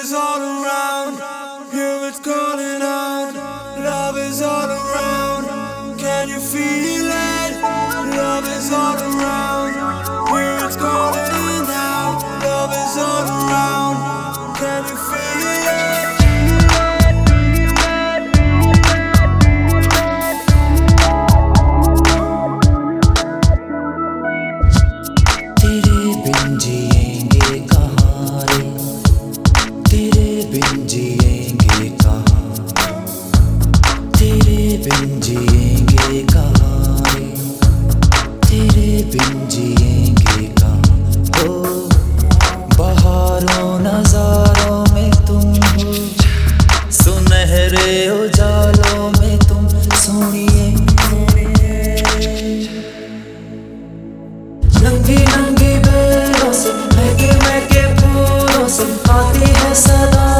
is all around, hear it calling out. Love is all around, can you feel it? Love is all around. فيها سبع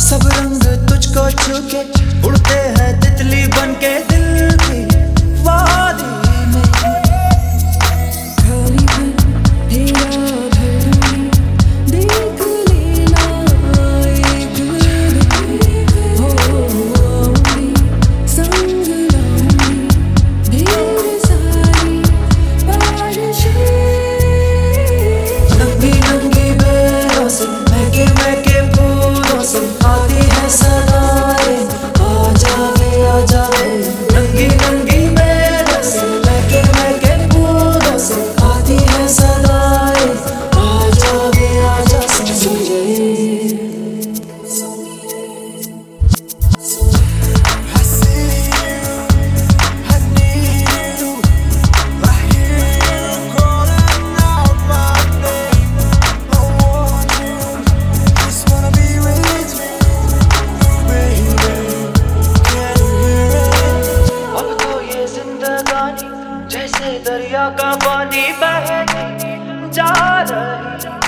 सब रंग तुझको छू के 这一张